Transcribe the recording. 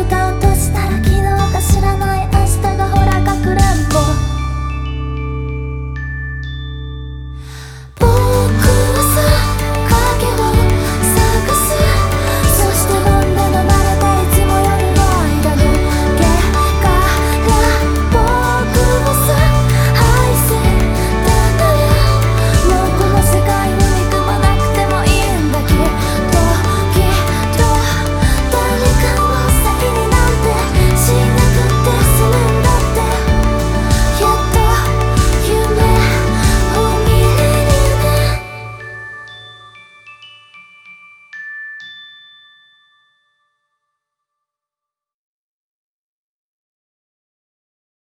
歌って